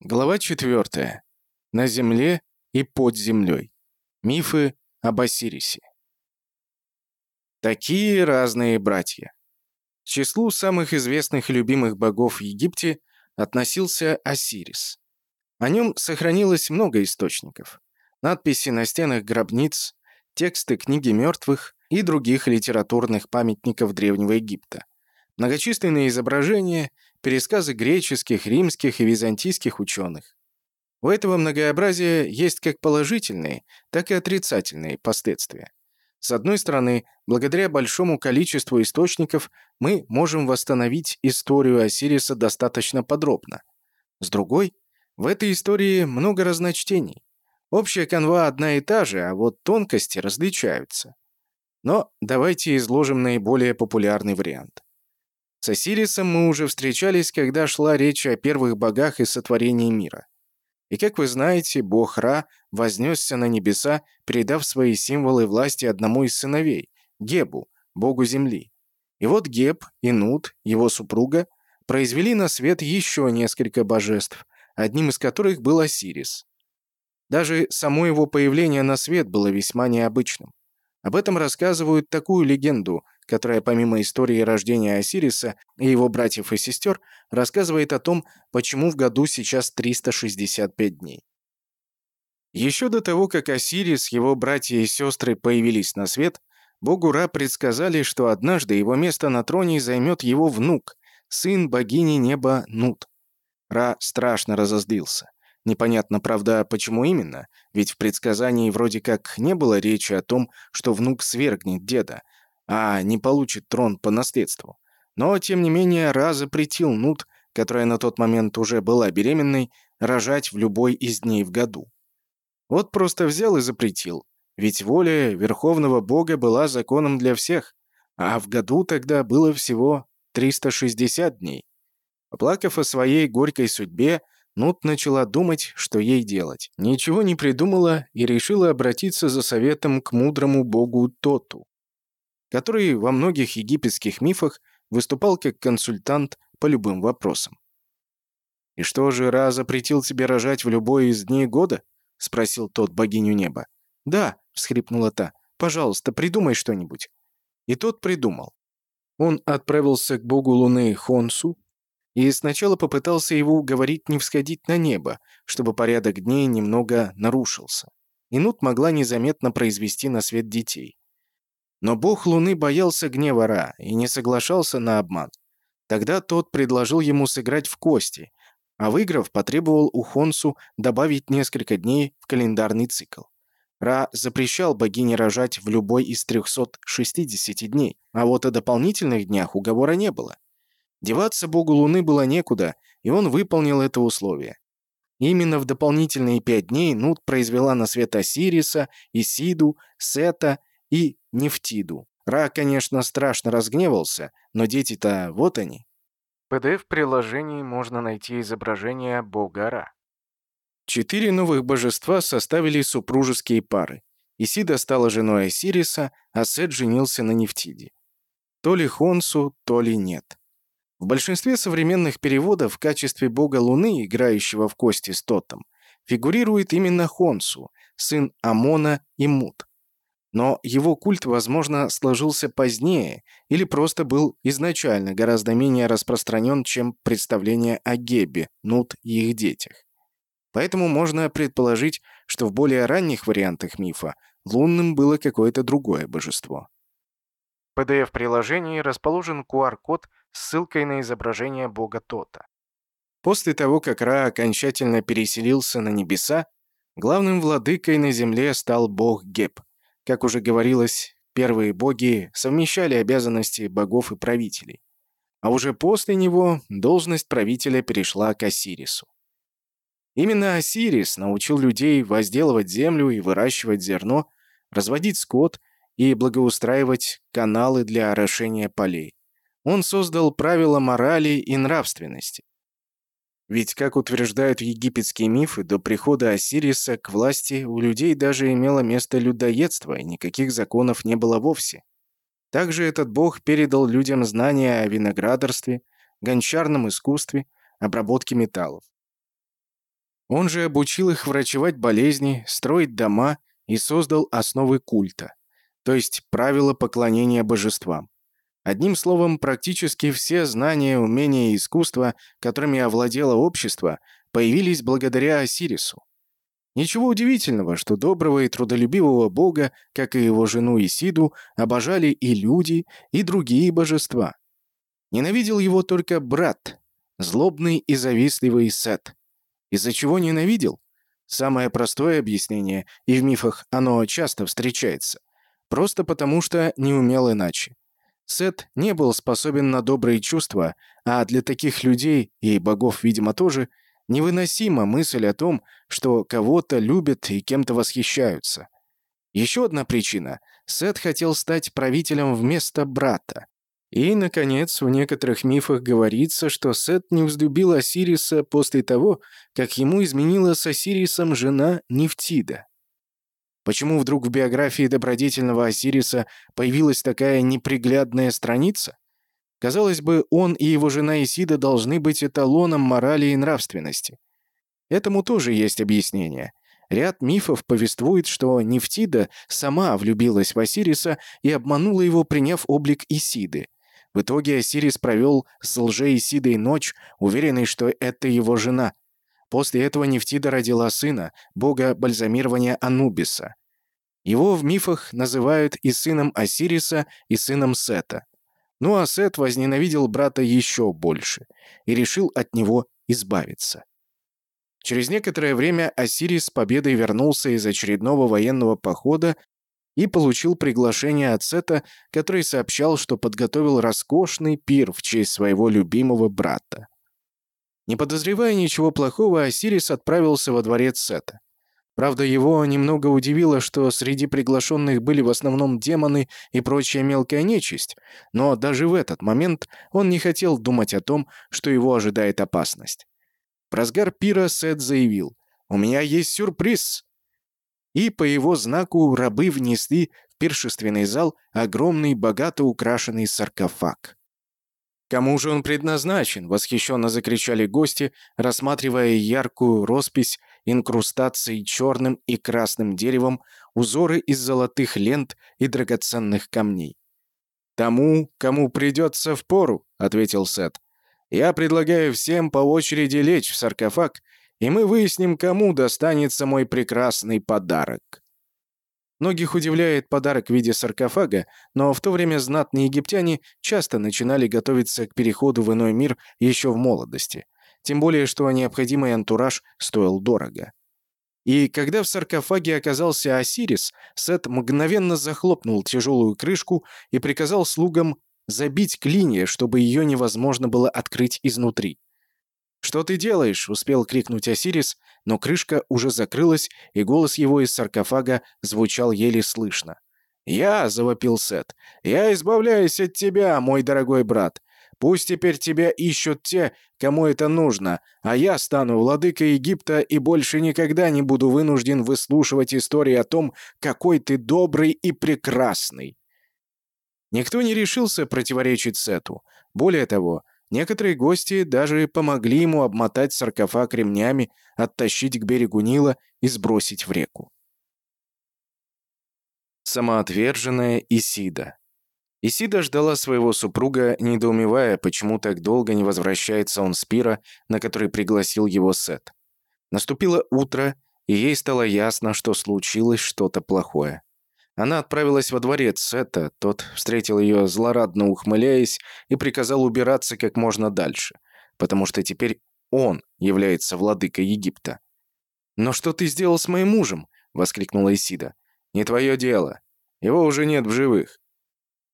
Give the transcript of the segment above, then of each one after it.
Глава 4. На земле и под землей. Мифы об Осирисе. Такие разные братья. К числу самых известных и любимых богов в Египте относился Осирис. О нем сохранилось много источников. Надписи на стенах гробниц, тексты книги мертвых и других литературных памятников Древнего Египта. Многочисленные изображения – пересказы греческих, римских и византийских ученых. У этого многообразия есть как положительные, так и отрицательные последствия. С одной стороны, благодаря большому количеству источников мы можем восстановить историю Осириса достаточно подробно. С другой, в этой истории много разночтений. Общая канва одна и та же, а вот тонкости различаются. Но давайте изложим наиболее популярный вариант. С Осирисом мы уже встречались, когда шла речь о первых богах и сотворении мира. И, как вы знаете, бог Ра вознесся на небеса, передав свои символы власти одному из сыновей – Гебу, богу земли. И вот Геб и Нут, его супруга, произвели на свет еще несколько божеств, одним из которых был Осирис. Даже само его появление на свет было весьма необычным. Об этом рассказывают такую легенду – которая помимо истории рождения Осириса и его братьев и сестер, рассказывает о том, почему в году сейчас 365 дней. Еще до того, как Осирис, его братья и сестры появились на свет, богу Ра предсказали, что однажды его место на троне займет его внук, сын богини неба Нут. Ра страшно разозлился. Непонятно, правда, почему именно, ведь в предсказании вроде как не было речи о том, что внук свергнет деда, а не получит трон по наследству. Но, тем не менее, Ра запретил Нут, которая на тот момент уже была беременной, рожать в любой из дней в году. Вот просто взял и запретил. Ведь воля Верховного Бога была законом для всех, а в году тогда было всего 360 дней. Оплакав о своей горькой судьбе, Нут начала думать, что ей делать. Ничего не придумала и решила обратиться за советом к мудрому богу Тоту который во многих египетских мифах выступал как консультант по любым вопросам. «И что же, Ра запретил тебе рожать в любой из дней года?» — спросил тот богиню неба. «Да», — всхрипнула та, — «пожалуйста, придумай что-нибудь». И тот придумал. Он отправился к богу луны Хонсу и сначала попытался его уговорить не всходить на небо, чтобы порядок дней немного нарушился. Инут могла незаметно произвести на свет детей. Но бог Луны боялся гнева Ра и не соглашался на обман. Тогда тот предложил ему сыграть в кости, а выиграв, потребовал у Хонсу добавить несколько дней в календарный цикл. Ра запрещал богине рожать в любой из 360 дней, а вот о дополнительных днях уговора не было. Деваться богу Луны было некуда, и он выполнил это условие. Именно в дополнительные пять дней Нут произвела на свет Осириса, Исиду, Сета и Нефтиду. Ра, конечно, страшно разгневался, но дети-то вот они. В PDF-приложении можно найти изображение бога Ра. Четыре новых божества составили супружеские пары. Исида стала женой Осириса, а Сет женился на Нефтиде. То ли Хонсу, то ли нет. В большинстве современных переводов в качестве бога Луны, играющего в кости с Тотом, фигурирует именно Хонсу, сын Амона и Мут. Но его культ, возможно, сложился позднее или просто был изначально гораздо менее распространен, чем представление о Гебе, Нут и их детях. Поэтому можно предположить, что в более ранних вариантах мифа лунным было какое-то другое божество. В PDF-приложении расположен QR-код с ссылкой на изображение бога Тота. После того, как Ра окончательно переселился на небеса, главным владыкой на земле стал бог Геб. Как уже говорилось, первые боги совмещали обязанности богов и правителей. А уже после него должность правителя перешла к Осирису. Именно Осирис научил людей возделывать землю и выращивать зерно, разводить скот и благоустраивать каналы для орошения полей. Он создал правила морали и нравственности, ведь, как утверждают египетские мифы, до прихода Осириса к власти у людей даже имело место людоедство, и никаких законов не было вовсе. Также этот бог передал людям знания о виноградарстве, гончарном искусстве, обработке металлов. Он же обучил их врачевать болезни, строить дома и создал основы культа, то есть правила поклонения божествам. Одним словом, практически все знания, умения и искусства, которыми овладело общество, появились благодаря Осирису. Ничего удивительного, что доброго и трудолюбивого бога, как и его жену Исиду, обожали и люди, и другие божества. Ненавидел его только брат, злобный и завистливый Сет. Из-за чего ненавидел? Самое простое объяснение, и в мифах оно часто встречается. Просто потому, что не умел иначе. Сет не был способен на добрые чувства, а для таких людей, и богов, видимо, тоже, невыносима мысль о том, что кого-то любят и кем-то восхищаются. Еще одна причина — Сет хотел стать правителем вместо брата. И, наконец, в некоторых мифах говорится, что Сет не взлюбил Осириса после того, как ему изменила с Осирисом жена Нефтида. Почему вдруг в биографии добродетельного Осириса появилась такая неприглядная страница? Казалось бы, он и его жена Исида должны быть эталоном морали и нравственности. Этому тоже есть объяснение. Ряд мифов повествует, что Нефтида сама влюбилась в Осириса и обманула его, приняв облик Исиды. В итоге Осирис провел с лже-Исидой ночь, уверенный, что это его жена – После этого Нефтида родила сына, бога бальзамирования Анубиса. Его в мифах называют и сыном Осириса, и сыном Сета. Ну а Сет возненавидел брата еще больше и решил от него избавиться. Через некоторое время Осирис с победой вернулся из очередного военного похода и получил приглашение от Сета, который сообщал, что подготовил роскошный пир в честь своего любимого брата. Не подозревая ничего плохого, Осирис отправился во дворец Сета. Правда, его немного удивило, что среди приглашенных были в основном демоны и прочая мелкая нечисть, но даже в этот момент он не хотел думать о том, что его ожидает опасность. В разгар пира Сет заявил «У меня есть сюрприз!» И по его знаку рабы внесли в пиршественный зал огромный богато украшенный саркофаг. «Кому же он предназначен?» — восхищенно закричали гости, рассматривая яркую роспись инкрустацией черным и красным деревом, узоры из золотых лент и драгоценных камней. «Тому, кому придется впору», — ответил Сет. «Я предлагаю всем по очереди лечь в саркофаг, и мы выясним, кому достанется мой прекрасный подарок». Многих удивляет подарок в виде саркофага, но в то время знатные египтяне часто начинали готовиться к переходу в иной мир еще в молодости. Тем более, что необходимый антураж стоил дорого. И когда в саркофаге оказался Осирис, Сет мгновенно захлопнул тяжелую крышку и приказал слугам забить клинья, чтобы ее невозможно было открыть изнутри. «Что ты делаешь?» — успел крикнуть Осирис, но крышка уже закрылась, и голос его из саркофага звучал еле слышно. «Я!» — завопил Сет. «Я избавляюсь от тебя, мой дорогой брат. Пусть теперь тебя ищут те, кому это нужно, а я стану владыкой Египта и больше никогда не буду вынужден выслушивать истории о том, какой ты добрый и прекрасный». Никто не решился противоречить Сету. Более того, Некоторые гости даже помогли ему обмотать саркофаг ремнями, оттащить к берегу Нила и сбросить в реку. Самоотверженная Исида Исида ждала своего супруга, недоумевая, почему так долго не возвращается он с пира, на который пригласил его Сет. Наступило утро, и ей стало ясно, что случилось что-то плохое. Она отправилась во дворец Сета, тот встретил ее злорадно ухмыляясь и приказал убираться как можно дальше, потому что теперь он является владыкой Египта. «Но что ты сделал с моим мужем?» — воскликнула Исида. «Не твое дело. Его уже нет в живых.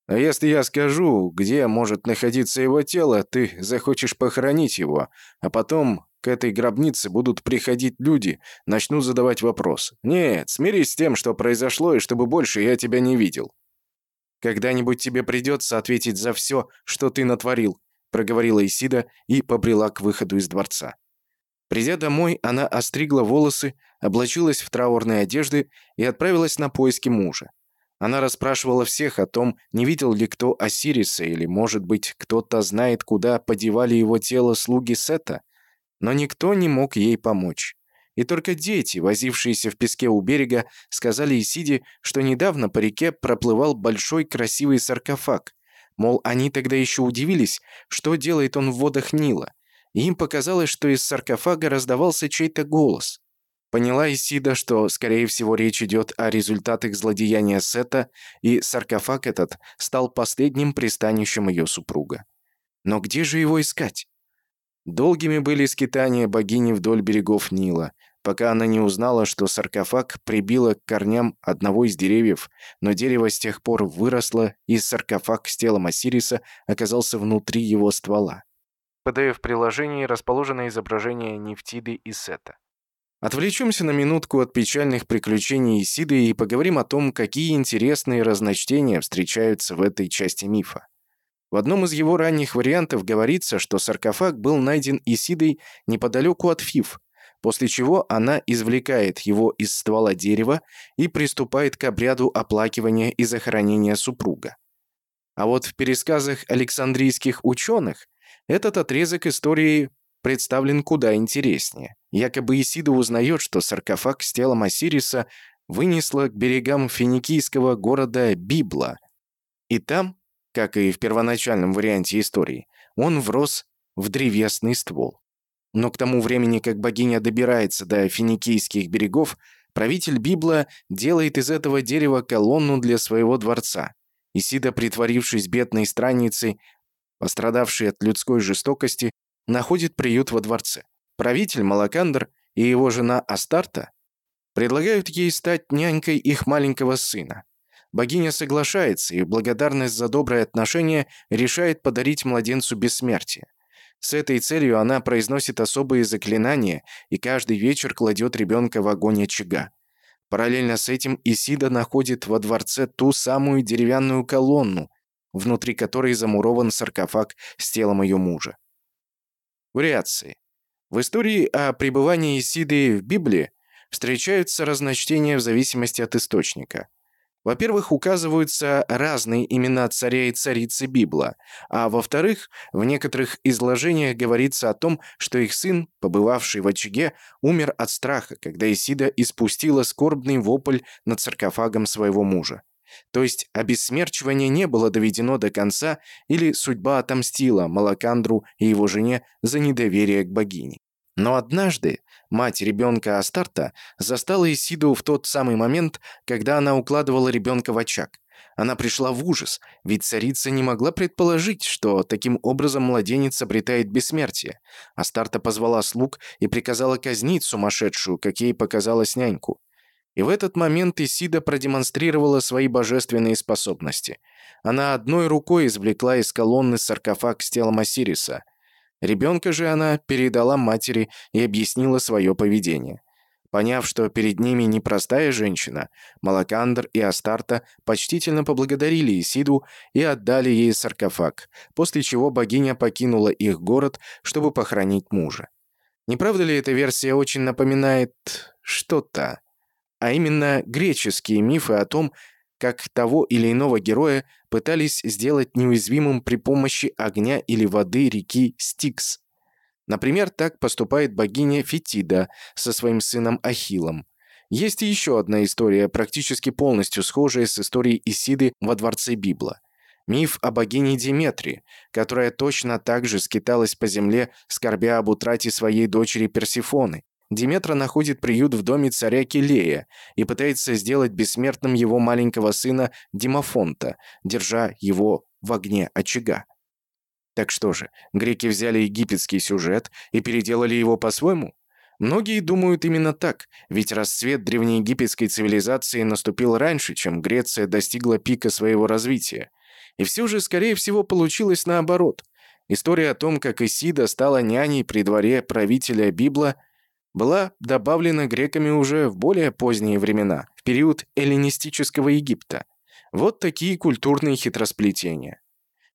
А если я скажу, где может находиться его тело, ты захочешь похоронить его, а потом к этой гробнице будут приходить люди, начнут задавать вопросы. Нет, смирись с тем, что произошло, и чтобы больше я тебя не видел. Когда-нибудь тебе придется ответить за все, что ты натворил, проговорила Исида и побрела к выходу из дворца. Придя домой, она остригла волосы, облачилась в траурные одежды и отправилась на поиски мужа. Она расспрашивала всех о том, не видел ли кто Осириса, или, может быть, кто-то знает, куда подевали его тело слуги Сета, но никто не мог ей помочь. И только дети, возившиеся в песке у берега, сказали Исиде, что недавно по реке проплывал большой красивый саркофаг. Мол, они тогда еще удивились, что делает он в водах Нила. И им показалось, что из саркофага раздавался чей-то голос. Поняла Исида, что, скорее всего, речь идет о результатах злодеяния Сета, и саркофаг этот стал последним пристанищем ее супруга. Но где же его искать? Долгими были скитания богини вдоль берегов Нила, пока она не узнала, что саркофаг прибило к корням одного из деревьев, но дерево с тех пор выросло, и саркофаг с телом Осириса оказался внутри его ствола. В PDF-приложении расположено изображение Нефтиды и Сета. Отвлечемся на минутку от печальных приключений Исиды и поговорим о том, какие интересные разночтения встречаются в этой части мифа. В одном из его ранних вариантов говорится, что саркофаг был найден Исидой неподалеку от Фиф, после чего она извлекает его из ствола дерева и приступает к обряду оплакивания и захоронения супруга. А вот в пересказах александрийских ученых этот отрезок истории представлен куда интереснее. Якобы Исида узнает, что саркофаг с телом Осириса вынесло к берегам финикийского города Библа. И там, как и в первоначальном варианте истории, он врос в древесный ствол. Но к тому времени, как богиня добирается до финикийских берегов, правитель Библа делает из этого дерева колонну для своего дворца. Исида, притворившись бедной страницей, пострадавшей от людской жестокости, находит приют во дворце. Правитель Малакандр и его жена Астарта предлагают ей стать нянькой их маленького сына. Богиня соглашается и в благодарность за доброе отношение решает подарить младенцу бессмертие. С этой целью она произносит особые заклинания и каждый вечер кладет ребенка в огонь очага. Параллельно с этим Исида находит во дворце ту самую деревянную колонну, внутри которой замурован саркофаг с телом ее мужа. Вариации. В истории о пребывании Исиды в Библии встречаются разночтения в зависимости от источника. Во-первых, указываются разные имена царя и царицы Библа, а во-вторых, в некоторых изложениях говорится о том, что их сын, побывавший в очаге, умер от страха, когда Исида испустила скорбный вопль над саркофагом своего мужа. То есть обессмерчивание не было доведено до конца или судьба отомстила Малакандру и его жене за недоверие к богине. Но однажды мать ребенка Астарта застала Исиду в тот самый момент, когда она укладывала ребенка в очаг. Она пришла в ужас, ведь царица не могла предположить, что таким образом младенец обретает бессмертие. Астарта позвала слуг и приказала казнить сумасшедшую, как ей показалось няньку. И в этот момент Исида продемонстрировала свои божественные способности. Она одной рукой извлекла из колонны саркофаг с телом Осириса. Ребенка же она передала матери и объяснила свое поведение. Поняв, что перед ними непростая женщина, Малакандр и Астарта почтительно поблагодарили Исиду и отдали ей саркофаг, после чего богиня покинула их город, чтобы похоронить мужа. Не правда ли эта версия очень напоминает что-то? а именно греческие мифы о том, как того или иного героя пытались сделать неуязвимым при помощи огня или воды реки Стикс. Например, так поступает богиня Фетида со своим сыном Ахиллом. Есть еще одна история, практически полностью схожая с историей Исиды во дворце Библа. Миф о богине Диметрии, которая точно так же скиталась по земле, скорбя об утрате своей дочери Персифоны, Диметра находит приют в доме царя Келея и пытается сделать бессмертным его маленького сына Димофонта, держа его в огне очага. Так что же, греки взяли египетский сюжет и переделали его по-своему? Многие думают именно так, ведь расцвет древнеегипетской цивилизации наступил раньше, чем Греция достигла пика своего развития. И все же, скорее всего, получилось наоборот. История о том, как Исида стала няней при дворе правителя Библа – была добавлена греками уже в более поздние времена, в период эллинистического Египта. Вот такие культурные хитросплетения.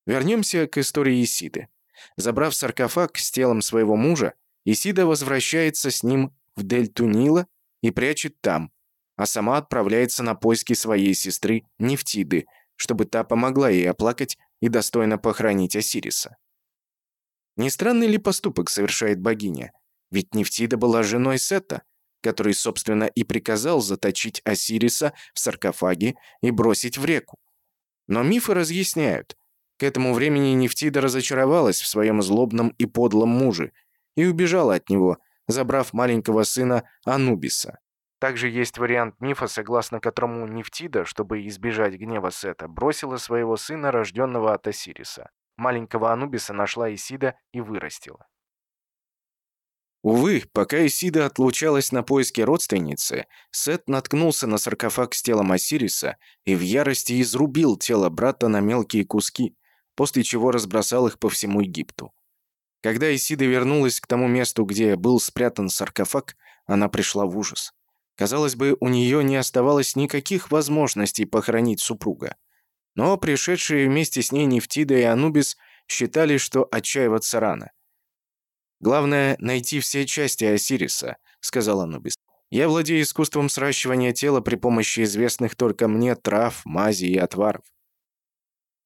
Вернемся к истории Исиды. Забрав саркофаг с телом своего мужа, Исида возвращается с ним в дельту Нила и прячет там, а сама отправляется на поиски своей сестры Нефтиды, чтобы та помогла ей оплакать и достойно похоронить Осириса. Не странный ли поступок совершает богиня? Ведь Нефтида была женой Сета. который, собственно, и приказал заточить Осириса в саркофаге и бросить в реку. Но мифы разъясняют. К этому времени Нефтида разочаровалась в своем злобном и подлом муже и убежала от него, забрав маленького сына Анубиса. Также есть вариант мифа, согласно которому Нефтида, чтобы избежать гнева Сета, бросила своего сына, рожденного от Осириса. Маленького Анубиса нашла Исида и вырастила. Увы, пока Исида отлучалась на поиски родственницы, Сет наткнулся на саркофаг с телом Осириса и в ярости изрубил тело брата на мелкие куски, после чего разбросал их по всему Египту. Когда Исида вернулась к тому месту, где был спрятан саркофаг, она пришла в ужас. Казалось бы, у нее не оставалось никаких возможностей похоронить супруга. Но пришедшие вместе с ней Нефтида и Анубис считали, что отчаиваться рано. «Главное — найти все части Осириса», — сказал Анубис. «Я владею искусством сращивания тела при помощи известных только мне трав, мази и отваров».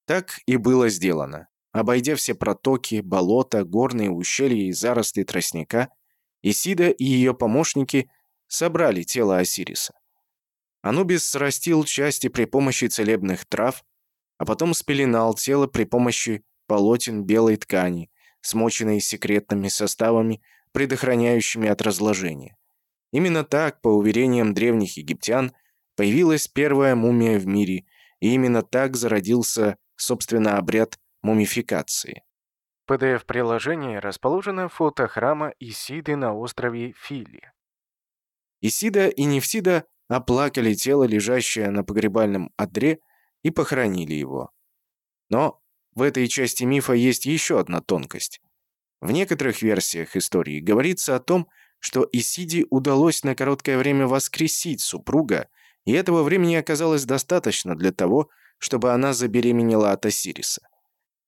Так и было сделано. Обойдя все протоки, болота, горные ущелья и заросли тростника, Исида и ее помощники — собрали тело Осириса. Анубис срастил части при помощи целебных трав, а потом спеленал тело при помощи полотен белой ткани, смоченной секретными составами, предохраняющими от разложения. Именно так, по уверениям древних египтян, появилась первая мумия в мире, и именно так зародился, собственно, обряд мумификации. В PDF-приложении расположено фото храма Исиды на острове Фили. Исида и Нефсида оплакали тело, лежащее на погребальном одре, и похоронили его. Но в этой части мифа есть еще одна тонкость. В некоторых версиях истории говорится о том, что Исиде удалось на короткое время воскресить супруга, и этого времени оказалось достаточно для того, чтобы она забеременела от Осириса.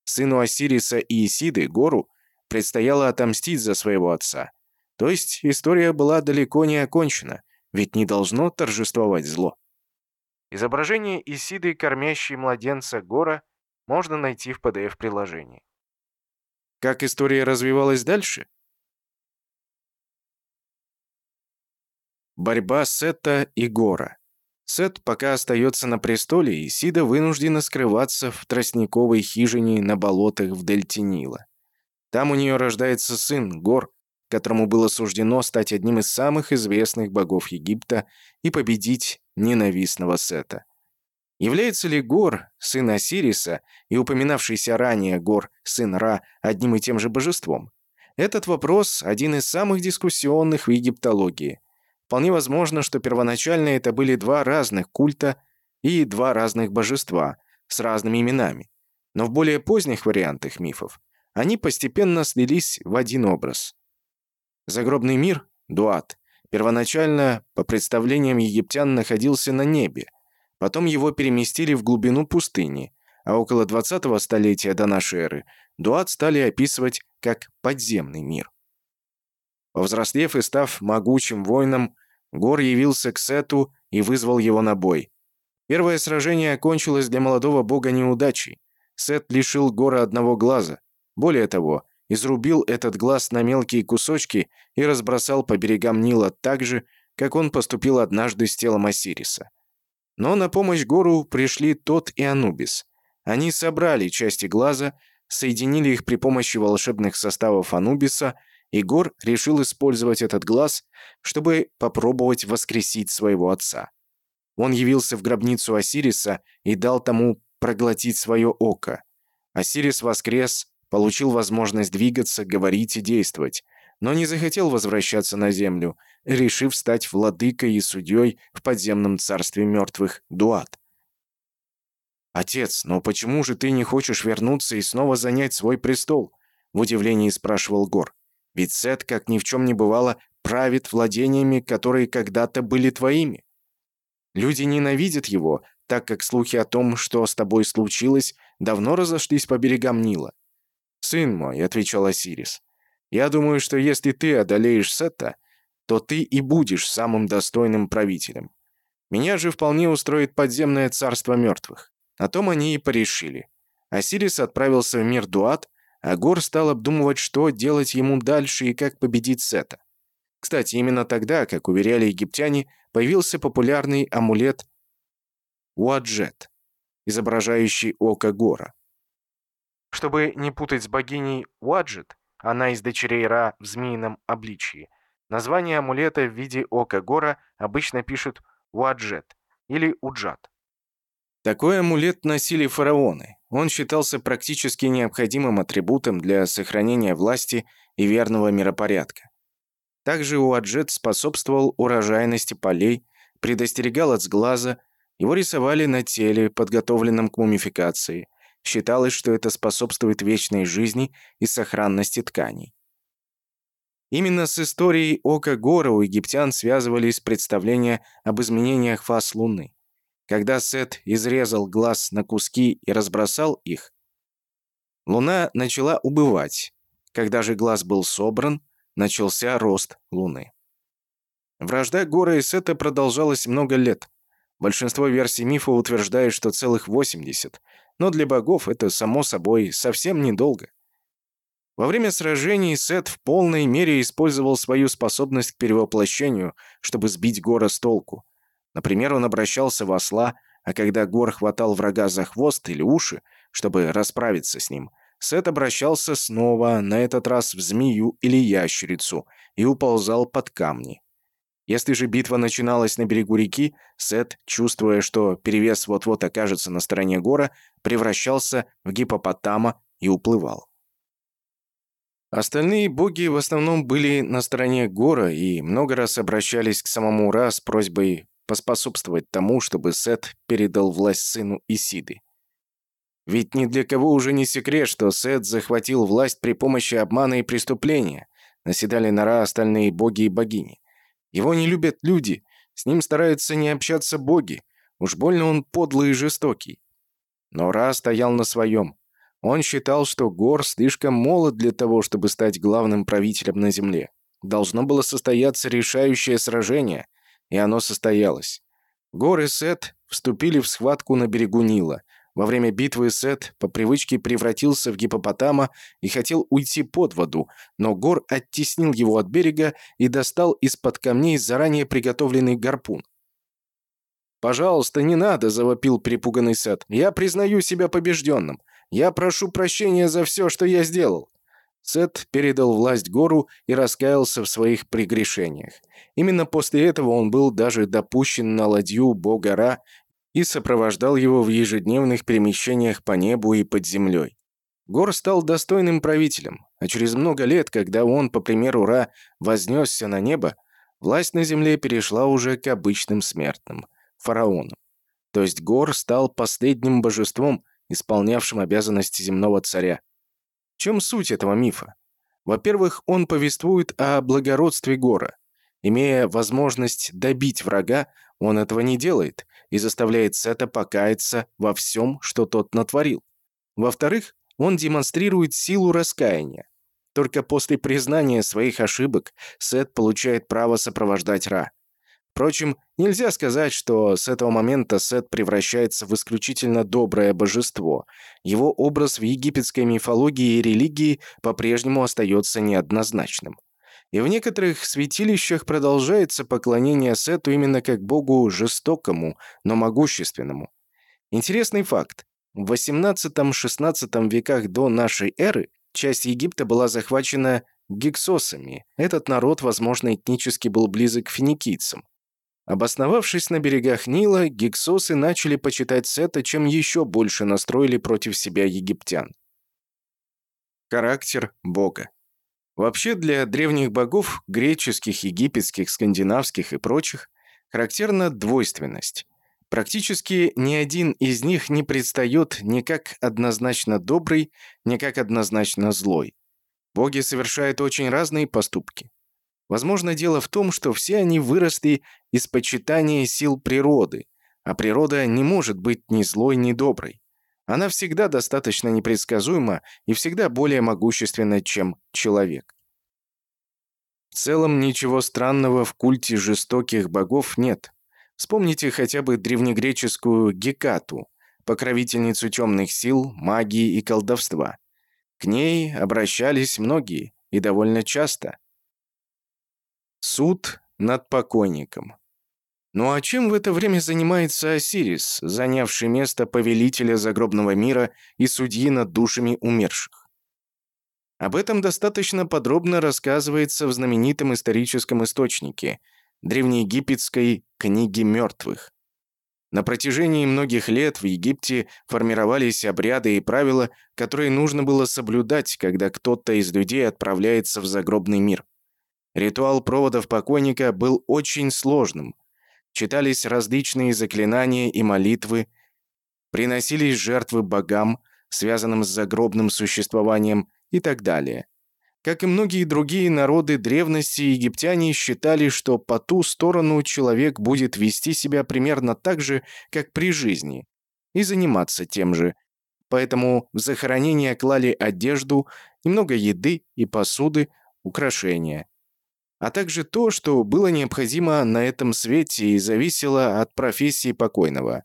Сыну Осириса и Исиды, Гору, предстояло отомстить за своего отца, то есть история была далеко не окончена, ведь не должно торжествовать зло. Изображение Исиды, кормящей младенца Гора, можно найти в PDF-приложении. Как история развивалась дальше? Борьба Сета и Гора. Сет пока остается на престоле, и Сида вынуждена скрываться в тростниковой хижине на болотах в дельте Нила. Там у нее рождается сын, Гор, которому было суждено стать одним из самых известных богов Египта и победить ненавистного Сета. Является ли Гор, сын Осириса, и упоминавшийся ранее Гор, сын Ра, одним и тем же божеством? Этот вопрос – один из самых дискуссионных в египтологии. Вполне возможно, что первоначально это были два разных культа и два разных божества с разными именами. Но в более поздних вариантах мифов они постепенно слились в один образ. Загробный мир, Дуат, первоначально, по представлениям египтян, находился на небе. Потом его переместили в глубину пустыни, а около 20-го столетия до нашей эры Дуат стали описывать как подземный мир. Повзрослев и став могучим воином, Гор явился к Сету и вызвал его на бой. Первое сражение окончилось для молодого бога неудачей. Сет лишил Гора одного глаза. Более того, изрубил этот глаз на мелкие кусочки и разбросал по берегам Нила так же, как он поступил однажды с телом Осириса. Но на помощь Гору пришли Тот и Анубис. Они собрали части глаза, соединили их при помощи волшебных составов Анубиса, и Гор решил использовать этот глаз, чтобы попробовать воскресить своего отца. Он явился в гробницу Осириса и дал тому проглотить свое око. Осирис воскрес, получил возможность двигаться, говорить и действовать, но не захотел возвращаться на землю, решив стать владыкой и судьей в подземном царстве мертвых Дуат. «Отец, но почему же ты не хочешь вернуться и снова занять свой престол?» — в удивлении спрашивал Гор. «Ведь Сет, как ни в чем не бывало, правит владениями, которые когда-то были твоими. Люди ненавидят его, так как слухи о том, что с тобой случилось, давно разошлись по берегам Нила. «Сын мой», — отвечал Осирис, — «я думаю, что если ты одолеешь Сета, то ты и будешь самым достойным правителем. Меня же вполне устроит подземное царство мертвых». На том они и порешили. Осирис отправился в мир Дуат, а Гор стал обдумывать, что делать ему дальше и как победить Сета. Кстати, именно тогда, как уверяли египтяне, появился популярный амулет Уаджет, изображающий око Гора. Чтобы не путать с богиней Уаджет, она из дочерей Ра в змеином обличии, название амулета в виде ока Гора обычно пишут Уаджет или Уджат. Такой амулет носили фараоны. Он считался практически необходимым атрибутом для сохранения власти и верного миропорядка. Также Уаджет способствовал урожайности полей, предостерегал от сглаза, его рисовали на теле, подготовленном к мумификации, Считалось, что это способствует вечной жизни и сохранности тканей. Именно с историей Ока Гора у египтян связывались представления об изменениях фаз Луны. Когда Сет изрезал глаз на куски и разбросал их, Луна начала убывать. Когда же глаз был собран, начался рост Луны. Вражда Гора и Сета продолжалась много лет. Большинство версий мифа утверждает, что целых 80, но для богов это, само собой, совсем недолго. Во время сражений Сет в полной мере использовал свою способность к перевоплощению, чтобы сбить Гора с толку. Например, он обращался в осла, а когда Гор хватал врага за хвост или уши, чтобы расправиться с ним, Сет обращался снова, на этот раз в змею или ящерицу, и уползал под камни. Если же битва начиналась на берегу реки, Сет, чувствуя, что перевес вот-вот окажется на стороне Гора, превращался в гипопотама и уплывал. Остальные боги в основном были на стороне Гора и много раз обращались к самому Ра с просьбой поспособствовать тому, чтобы Сет передал власть сыну Исиды. Ведь ни для кого уже не секрет, что Сет захватил власть при помощи обмана и преступления, наседали на Ра остальные боги и богини. Его не любят люди, с ним стараются не общаться боги. Уж больно он подлый и жестокий. Но Ра стоял на своем. Он считал, что Гор слишком молод для того, чтобы стать главным правителем на Земле. Должно было состояться решающее сражение, и оно состоялось. Гор и Сет вступили в схватку на берегу Нила – во время битвы Сет по привычке превратился в гипопотама и хотел уйти под воду, но Гор оттеснил его от берега и достал из-под камней заранее приготовленный гарпун. «Пожалуйста, не надо!» – завопил перепуганный Сет. «Я признаю себя побежденным. Я прошу прощения за все, что я сделал». Сет передал власть Гору и раскаялся в своих прегрешениях. Именно после этого он был даже допущен на ладью бога Ра и сопровождал его в ежедневных перемещениях по небу и под землей. Гор стал достойным правителем, а через много лет, когда он, по примеру Ра, вознесся на небо, власть на земле перешла уже к обычным смертным – фараонам. То есть Гор стал последним божеством, исполнявшим обязанности земного царя. В чем суть этого мифа? Во-первых, он повествует о благородстве Гора. Имея возможность добить врага, он этого не делает и заставляет Сета покаяться во всем, что тот натворил. Во-вторых, он демонстрирует силу раскаяния. Только после признания своих ошибок Сет получает право сопровождать Ра. Впрочем, нельзя сказать, что с этого момента Сет превращается в исключительно доброе божество. Его образ в египетской мифологии и религии по-прежнему остается неоднозначным и в некоторых святилищах продолжается поклонение Сету именно как богу жестокому, но могущественному. Интересный факт. В 18-16 веках до нашей эры часть Египта была захвачена гиксосами. Этот народ, возможно, этнически был близок к финикийцам. Обосновавшись на берегах Нила, гиксосы начали почитать Сета, чем еще больше настроили против себя египтян. Характер бога Вообще для древних богов, греческих, египетских, скандинавских и прочих, характерна двойственность. Практически ни один из них не предстает ни как однозначно добрый, ни как однозначно злой. Боги совершают очень разные поступки. Возможно, дело в том, что все они выросли из почитания сил природы, а природа не может быть ни злой, ни доброй. Она всегда достаточно непредсказуема и всегда более могущественна, чем человек. В целом, ничего странного в культе жестоких богов нет. Вспомните хотя бы древнегреческую Гекату, покровительницу темных сил, магии и колдовства. К ней обращались многие, и довольно часто. Суд над покойником. Ну а чем в это время занимается Осирис, занявший место повелителя загробного мира и судьи над душами умерших? Об этом достаточно подробно рассказывается в знаменитом историческом источнике древнеегипетской книге мертвых. На протяжении многих лет в Египте формировались обряды и правила, которые нужно было соблюдать, когда кто-то из людей отправляется в загробный мир. Ритуал проводов покойника был очень сложным. Читались различные заклинания и молитвы, приносились жертвы богам, связанным с загробным существованием и так далее. Как и многие другие народы древности, египтяне считали, что по ту сторону человек будет вести себя примерно так же, как при жизни, и заниматься тем же. Поэтому в захоронение клали одежду, немного еды и посуды, украшения. А также то, что было необходимо на этом свете и зависело от профессии покойного.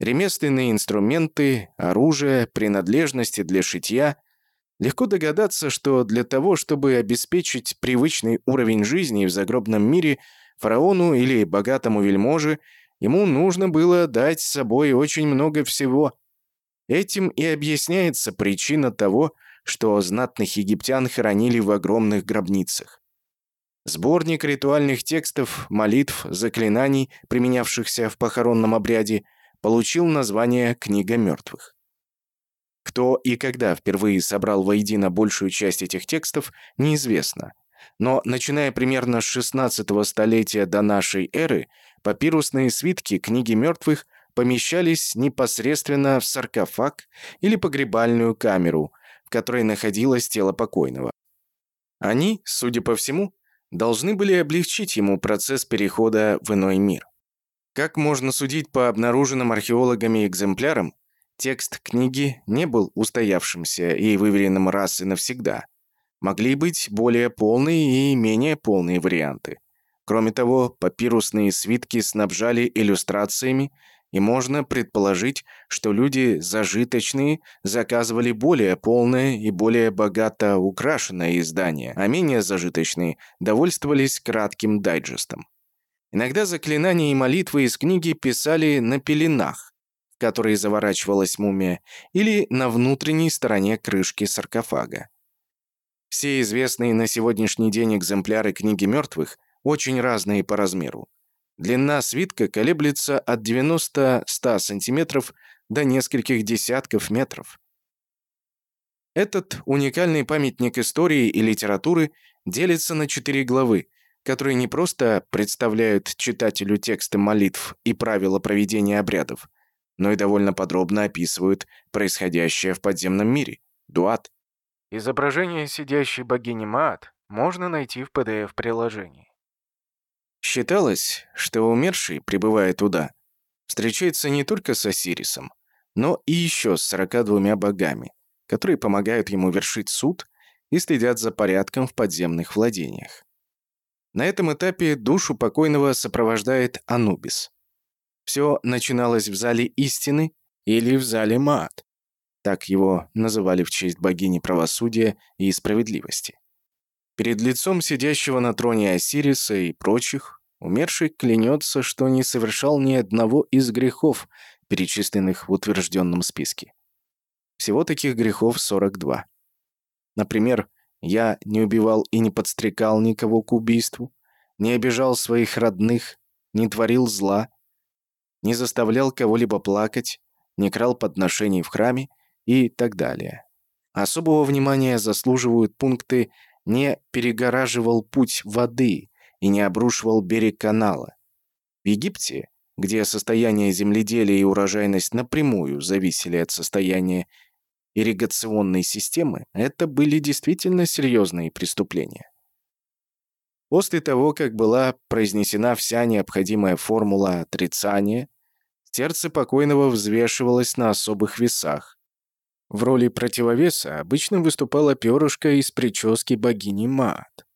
Ремесленные инструменты, оружие, принадлежности для шитья – Легко догадаться, что для того, чтобы обеспечить привычный уровень жизни в загробном мире, фараону или богатому вельможе, ему нужно было дать с собой очень много всего. Этим и объясняется причина того, что знатных египтян хоронили в огромных гробницах. Сборник ритуальных текстов, молитв, заклинаний, применявшихся в похоронном обряде, получил название «Книга мертвых». Кто и когда впервые собрал воедино большую часть этих текстов, неизвестно. Но начиная примерно с 16 столетия до нашей эры, папирусные свитки книги мертвых помещались непосредственно в саркофаг или погребальную камеру, в которой находилось тело покойного. Они, судя по всему, должны были облегчить ему процесс перехода в иной мир. Как можно судить по обнаруженным археологами экземплярам, Текст книги не был устоявшимся и выверенным раз и навсегда. Могли быть более полные и менее полные варианты. Кроме того, папирусные свитки снабжали иллюстрациями, и можно предположить, что люди зажиточные заказывали более полное и более богато украшенное издание, а менее зажиточные довольствовались кратким дайджестом. Иногда заклинания и молитвы из книги писали на пеленах, которой заворачивалась мумия, или на внутренней стороне крышки саркофага. Все известные на сегодняшний день экземпляры книги мертвых очень разные по размеру. Длина свитка колеблется от 90-100 см до нескольких десятков метров. Этот уникальный памятник истории и литературы делится на четыре главы, которые не просто представляют читателю тексты молитв и правила проведения обрядов, но и довольно подробно описывают происходящее в подземном мире. Дуат. Изображение сидящей богини Маат можно найти в PDF-приложении. Считалось, что умерший, прибывая туда, встречается не только с Осирисом, но и еще с 42 богами, которые помогают ему вершить суд и следят за порядком в подземных владениях. На этом этапе душу покойного сопровождает Анубис, все начиналось в зале истины или в зале Маат. Так его называли в честь богини правосудия и справедливости. Перед лицом сидящего на троне Осириса и прочих, умерший клянется, что не совершал ни одного из грехов, перечисленных в утвержденном списке. Всего таких грехов 42. Например, я не убивал и не подстрекал никого к убийству, не обижал своих родных, не творил зла, не заставлял кого-либо плакать, не крал подношений в храме и так далее. Особого внимания заслуживают пункты «не перегораживал путь воды» и не обрушивал берег канала. В Египте, где состояние земледелия и урожайность напрямую зависели от состояния ирригационной системы, это были действительно серьезные преступления. После того, как была произнесена вся необходимая формула отрицания, Сердце покойного взвешивалось на особых весах. В роли противовеса обычно выступала перышко из прически богини Маат.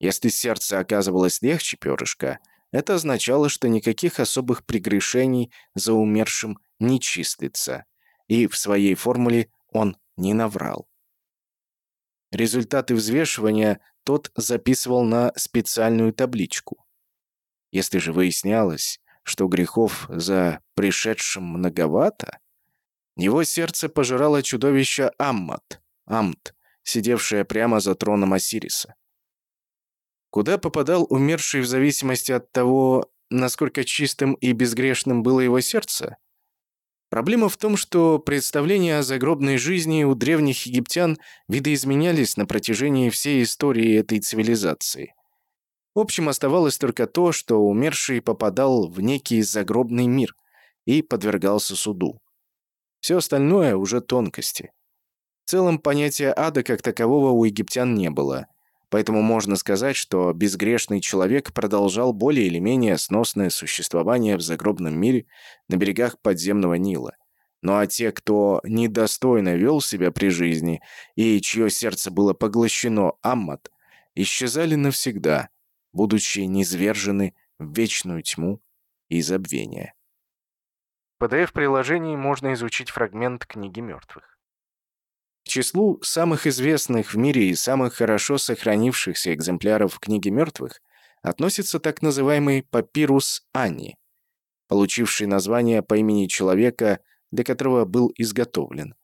Если сердце оказывалось легче перышка, это означало, что никаких особых прегрешений за умершим не числится, и в своей формуле он не наврал. Результаты взвешивания тот записывал на специальную табличку. Если же выяснялось, что грехов за пришедшим многовато, его сердце пожирало чудовище Аммат, Амт, сидевшее прямо за троном Осириса. Куда попадал умерший в зависимости от того, насколько чистым и безгрешным было его сердце? Проблема в том, что представления о загробной жизни у древних египтян видоизменялись на протяжении всей истории этой цивилизации. В общем, оставалось только то, что умерший попадал в некий загробный мир и подвергался суду. Все остальное уже тонкости. В целом, понятия ада как такового у египтян не было, поэтому можно сказать, что безгрешный человек продолжал более или менее сносное существование в загробном мире на берегах подземного Нила. Ну а те, кто недостойно вел себя при жизни и чье сердце было поглощено Аммат, исчезали навсегда – будучи низвержены в вечную тьму и забвение. В PDF-приложении можно изучить фрагмент книги мертвых. К числу самых известных в мире и самых хорошо сохранившихся экземпляров книги мертвых относится так называемый папирус Ани, получивший название по имени человека, для которого был изготовлен.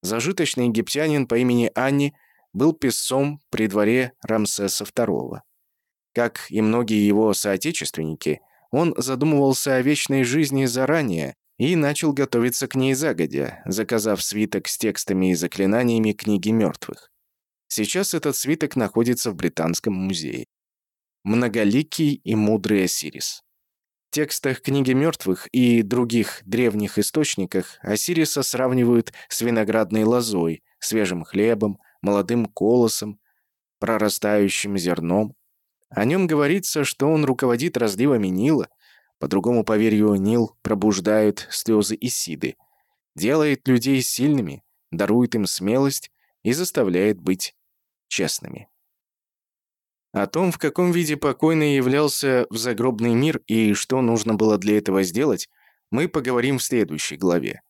Зажиточный египтянин по имени Анни был писцом при дворе Рамсеса II. Как и многие его соотечественники, он задумывался о вечной жизни заранее и начал готовиться к ней загодя, заказав свиток с текстами и заклинаниями книги мертвых. Сейчас этот свиток находится в Британском музее. Многоликий и мудрый Осирис. В текстах книги мертвых и других древних источниках Осириса сравнивают с виноградной лозой, свежим хлебом, молодым колосом, прорастающим зерном, о нем говорится, что он руководит разливами Нила. По другому поверью, Нил пробуждает слезы Исиды, делает людей сильными, дарует им смелость и заставляет быть честными. О том, в каком виде покойный являлся в загробный мир и что нужно было для этого сделать, мы поговорим в следующей главе.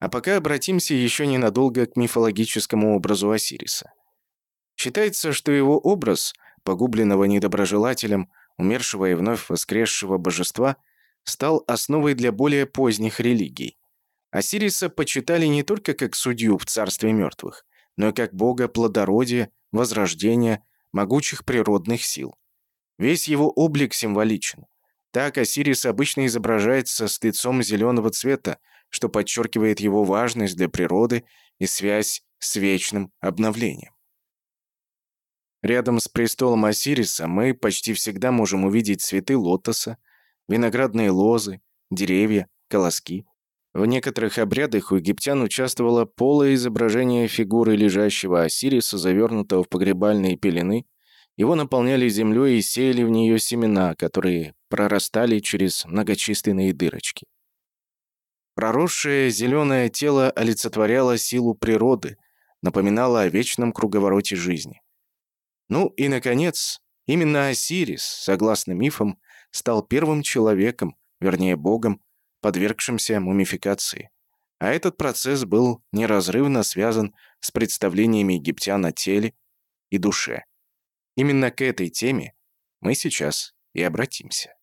А пока обратимся еще ненадолго к мифологическому образу Осириса. Считается, что его образ – погубленного недоброжелателем, умершего и вновь воскресшего божества, стал основой для более поздних религий. Осириса почитали не только как судью в царстве мертвых, но и как бога плодородия, возрождения, могучих природных сил. Весь его облик символичен. Так Осирис обычно изображается с лицом зеленого цвета, что подчеркивает его важность для природы и связь с вечным обновлением. Рядом с престолом Осириса мы почти всегда можем увидеть цветы лотоса, виноградные лозы, деревья, колоски. В некоторых обрядах у египтян участвовало полое изображение фигуры лежащего Осириса, завернутого в погребальные пелены. Его наполняли землей и сеяли в нее семена, которые прорастали через многочисленные дырочки. Проросшее зеленое тело олицетворяло силу природы, напоминало о вечном круговороте жизни. Ну и, наконец, именно Осирис, согласно мифам, стал первым человеком, вернее богом, подвергшимся мумификации. А этот процесс был неразрывно связан с представлениями египтян о теле и душе. Именно к этой теме мы сейчас и обратимся.